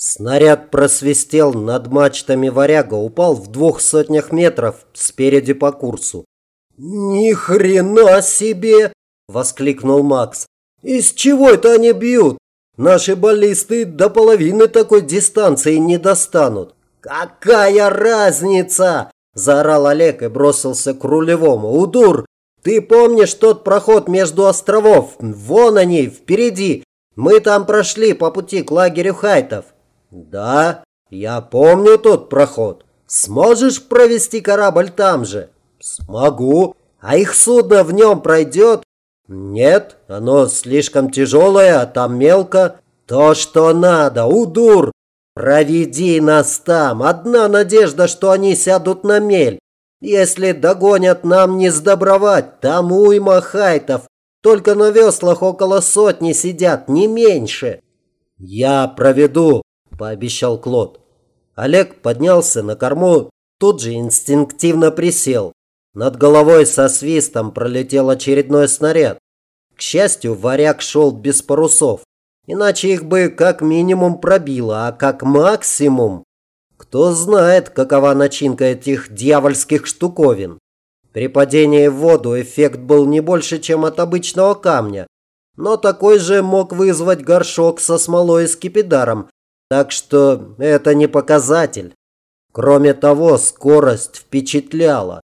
Снаряд просвистел над мачтами варяга, упал в двух сотнях метров спереди по курсу. «Ни хрена себе!» – воскликнул Макс. «Из чего это они бьют? Наши баллисты до половины такой дистанции не достанут». «Какая разница?» – заорал Олег и бросился к рулевому. «Удур, ты помнишь тот проход между островов? Вон они, впереди. Мы там прошли по пути к лагерю хайтов». «Да, я помню тот проход. Сможешь провести корабль там же?» «Смогу. А их судно в нем пройдет?» «Нет, оно слишком тяжелое, а там мелко. То, что надо, удур. Проведи нас там. Одна надежда, что они сядут на мель. Если догонят, нам не сдобровать. Там уйма хайтов. Только на веслах около сотни сидят, не меньше». «Я проведу», – пообещал Клод. Олег поднялся на корму, тут же инстинктивно присел. Над головой со свистом пролетел очередной снаряд. К счастью, варяг шел без парусов. Иначе их бы как минимум пробило, а как максимум... Кто знает, какова начинка этих дьявольских штуковин. При падении в воду эффект был не больше, чем от обычного камня. Но такой же мог вызвать горшок со смолой и скипидаром. Так что это не показатель. Кроме того, скорость впечатляла.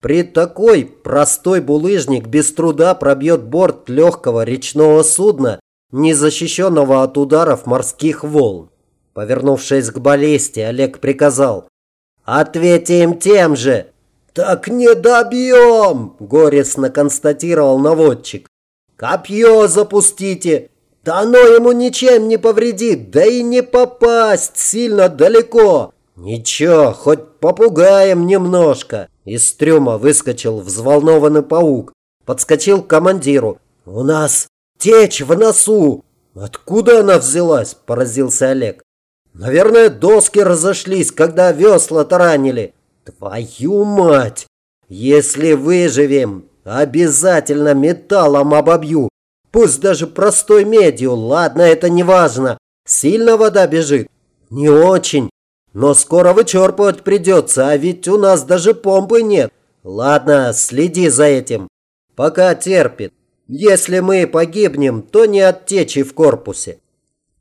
При такой простой булыжник без труда пробьет борт легкого речного судна, не защищенного от ударов морских волн. Повернувшись к баллисте, Олег приказал «Ответим тем же!» «Так не добьем!» – горестно констатировал наводчик. «Копье запустите! Да оно ему ничем не повредит, да и не попасть сильно далеко!» «Ничего, хоть попугаем немножко!» Из трюма выскочил взволнованный паук. Подскочил к командиру. «У нас течь в носу!» «Откуда она взялась?» – поразился Олег. «Наверное, доски разошлись, когда весла таранили». «Твою мать! Если выживем, обязательно металлом обобью. Пусть даже простой медью. Ладно, это не важно. Сильно вода бежит?» «Не очень. Но скоро вычерпывать придется, а ведь у нас даже помпы нет. Ладно, следи за этим. Пока терпит. Если мы погибнем, то не от течи в корпусе.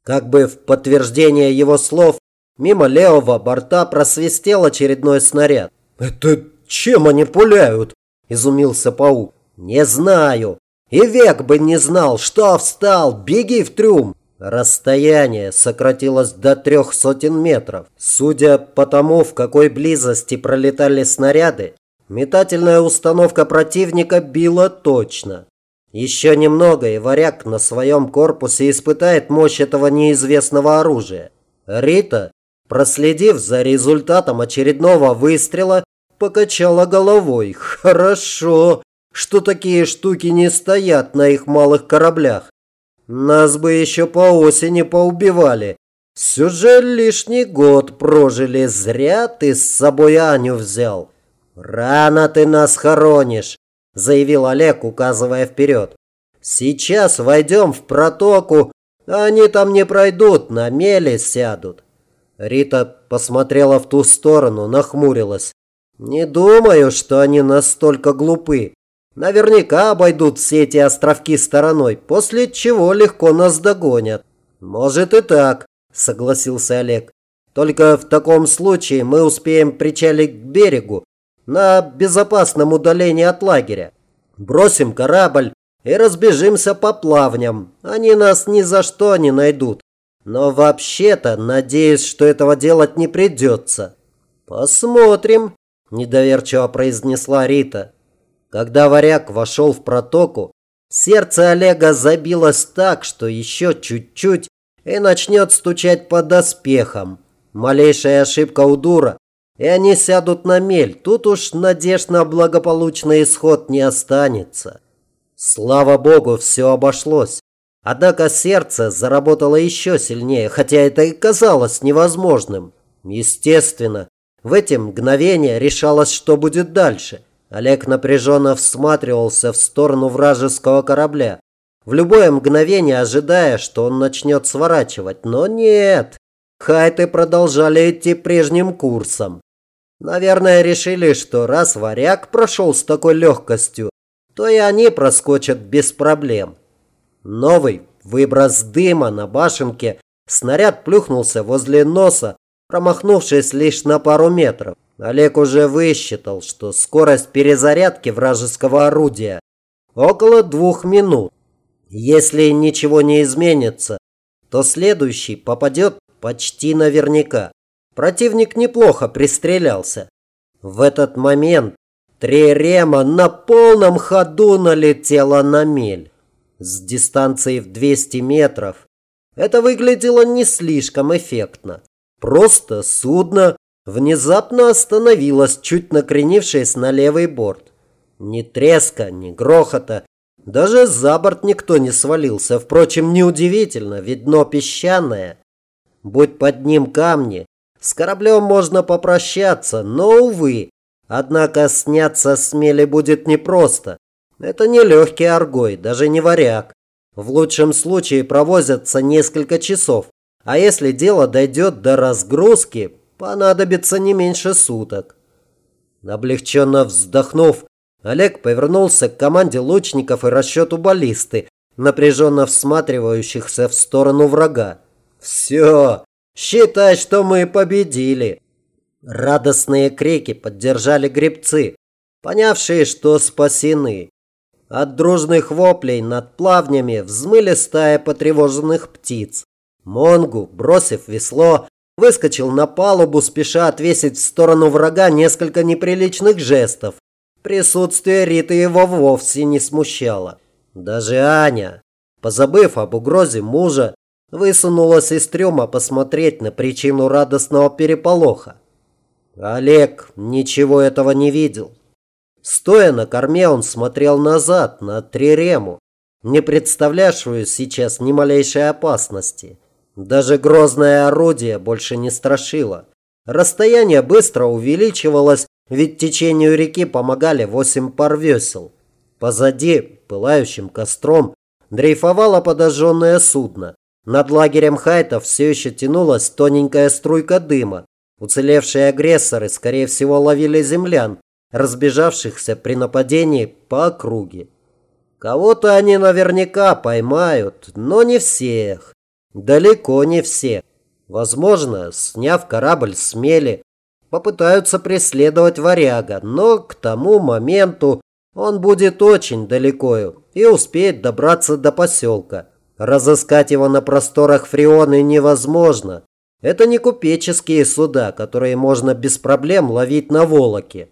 Как бы в подтверждение его слов, мимо левого борта просвистел очередной снаряд. «Это чем они пуляют?» – изумился паук. «Не знаю. И век бы не знал, что встал. Беги в трюм. Расстояние сократилось до трех сотен метров. Судя по тому, в какой близости пролетали снаряды, метательная установка противника била точно. Еще немного, и варяг на своем корпусе испытает мощь этого неизвестного оружия. Рита, проследив за результатом очередного выстрела, покачала головой. Хорошо, что такие штуки не стоят на их малых кораблях. Нас бы еще по осени поубивали. Же лишний год прожили. Зря ты с собой Аню взял. Рано ты нас хоронишь, заявил Олег, указывая вперед. Сейчас войдем в протоку, они там не пройдут, на мели сядут. Рита посмотрела в ту сторону, нахмурилась. Не думаю, что они настолько глупы. Наверняка обойдут все эти островки стороной, после чего легко нас догонят. Может и так, согласился Олег. Только в таком случае мы успеем причалить к берегу на безопасном удалении от лагеря. Бросим корабль и разбежимся по плавням. Они нас ни за что не найдут. Но вообще-то, надеюсь, что этого делать не придется. Посмотрим, недоверчиво произнесла Рита. Когда варяг вошел в протоку, сердце Олега забилось так, что еще чуть-чуть и начнет стучать по доспехам. Малейшая ошибка у дура, и они сядут на мель. Тут уж надежд на благополучный исход не останется. Слава богу, все обошлось. Однако сердце заработало еще сильнее, хотя это и казалось невозможным. Естественно, в эти мгновения решалось, что будет дальше. Олег напряженно всматривался в сторону вражеского корабля, в любое мгновение ожидая, что он начнет сворачивать. Но нет, хайты продолжали идти прежним курсом. Наверное, решили, что раз варяг прошел с такой легкостью, то и они проскочат без проблем. Новый выброс дыма на башенке, снаряд плюхнулся возле носа, промахнувшись лишь на пару метров. Олег уже высчитал, что скорость перезарядки вражеского орудия около двух минут. Если ничего не изменится, то следующий попадет почти наверняка. Противник неплохо пристрелялся. В этот момент Трирема на полном ходу налетела на мель. С дистанции в 200 метров это выглядело не слишком эффектно. Просто судно внезапно остановилось, чуть накренившись на левый борт. Ни треска, ни грохота, даже за борт никто не свалился. Впрочем, неудивительно, ведь дно песчаное. Будь под ним камни, с кораблем можно попрощаться, но, увы. Однако сняться с мели будет непросто. Это не легкий аргой, даже не варяг. В лучшем случае провозятся несколько часов, а если дело дойдет до разгрузки, понадобится не меньше суток. Облегченно вздохнув, Олег повернулся к команде лучников и расчету баллисты, напряженно всматривающихся в сторону врага. «Все, Считай, что мы победили!» Радостные крики поддержали гребцы, понявшие, что спасены. От дружных воплей над плавнями взмыли стая потревоженных птиц. Монгу, бросив весло, выскочил на палубу, спеша отвесить в сторону врага несколько неприличных жестов. Присутствие Риты его вовсе не смущало. Даже Аня, позабыв об угрозе мужа, Высунулась из трюма посмотреть на причину радостного переполоха. Олег ничего этого не видел. Стоя на корме, он смотрел назад, на Трирему, не представлявшую сейчас ни малейшей опасности. Даже грозное орудие больше не страшило. Расстояние быстро увеличивалось, ведь течению реки помогали восемь пар весел. Позади, пылающим костром, дрейфовало подожженное судно. Над лагерем хайтов все еще тянулась тоненькая струйка дыма. Уцелевшие агрессоры, скорее всего, ловили землян, разбежавшихся при нападении по округе. Кого-то они наверняка поймают, но не всех. Далеко не всех. Возможно, сняв корабль с мели, попытаются преследовать варяга, но к тому моменту он будет очень далеко и успеет добраться до поселка. Разыскать его на просторах Фрионы невозможно. Это не купеческие суда, которые можно без проблем ловить на волоке.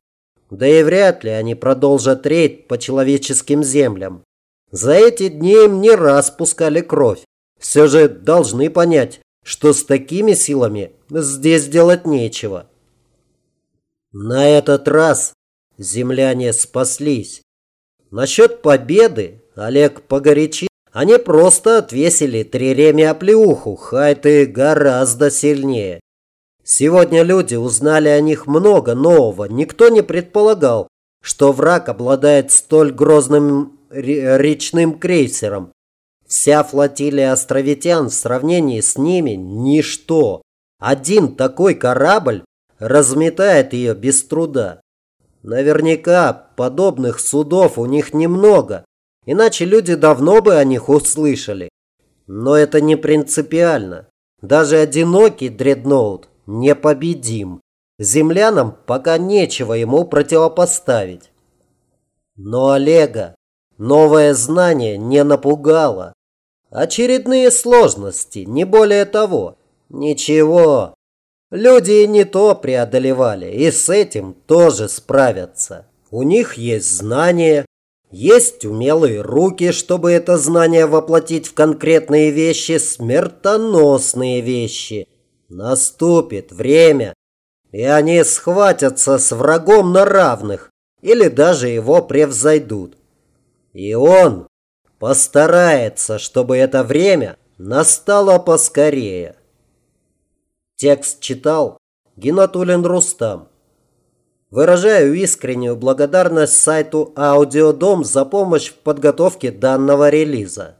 Да и вряд ли они продолжат рейд по человеческим землям. За эти дни им не раз пускали кровь. Все же должны понять, что с такими силами здесь делать нечего. На этот раз земляне спаслись. Насчет победы Олег погорячил. Они просто отвесили Триреме оплеуху, хайты гораздо сильнее. Сегодня люди узнали о них много нового. Никто не предполагал, что враг обладает столь грозным речным крейсером. Вся флотилия островитян в сравнении с ними – ничто. Один такой корабль разметает ее без труда. Наверняка подобных судов у них немного, Иначе люди давно бы о них услышали. Но это не принципиально. Даже одинокий дредноут непобедим. Землянам пока нечего ему противопоставить. Но Олега новое знание не напугало. Очередные сложности, не более того. Ничего. Люди не то преодолевали, и с этим тоже справятся. У них есть знания, есть умелые руки, чтобы это знание воплотить в конкретные вещи, смертоносные вещи. Наступит время, и они схватятся с врагом на равных, или даже его превзойдут. И он постарается, чтобы это время настало поскорее. Текст читал Геннатулин Рустам. Выражаю искреннюю благодарность сайту Аудиодом за помощь в подготовке данного релиза.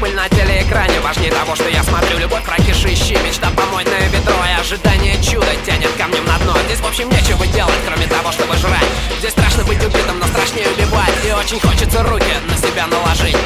Пыль на телеэкране. Важнее того, что я смотрю. Любовь, прокиши, мечта помочь на ведро И ожидание чуда тянет камнем на дно. Здесь в общем нечего делать, кроме того, чтобы жрать. Здесь страшно быть убитым, но страшнее убивать. И очень хочется руки на себя наложить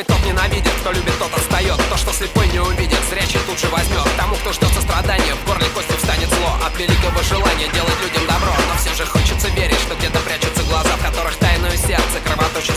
первый, тот ненавидит, кто любит, тот отстает То, что слепой не увидит, зрячий тут же возьмет Тому, кто ждет сострадания, в горле кости встанет зло. От великого желания делать людям добро. Но все же хочется верить, что где-то прячутся глаза В которых тайное сердце, кровоточит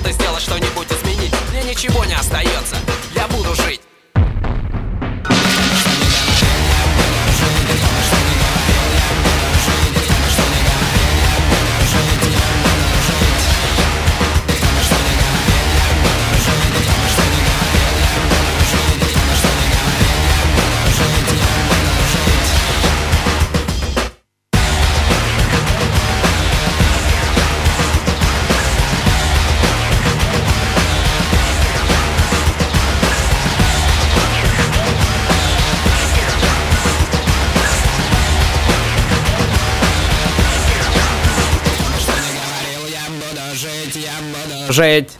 что-то сделать, что-нибудь изменить. Мне ничего не остается, я буду жить жить